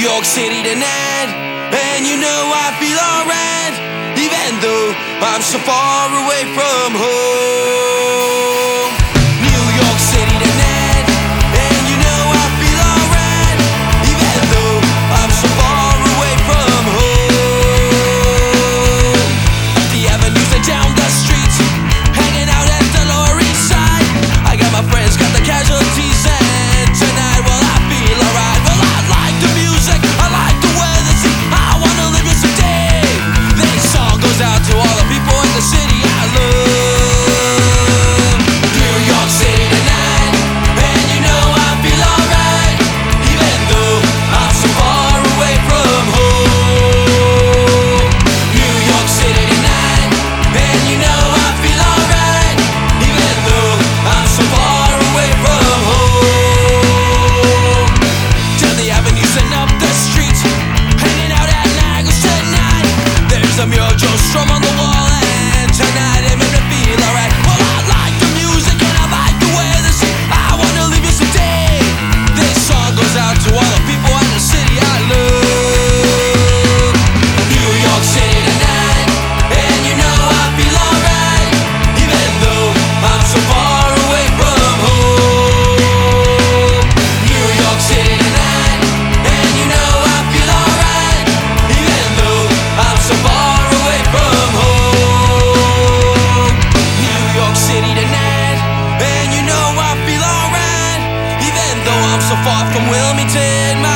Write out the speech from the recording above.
York City tonight, and you know I feel alright, even though I'm so far away from home. out to all from Wilmington.